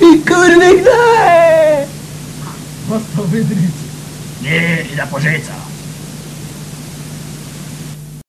I kurwy gnoj! Was to wydryć. Nie, i na pożyca.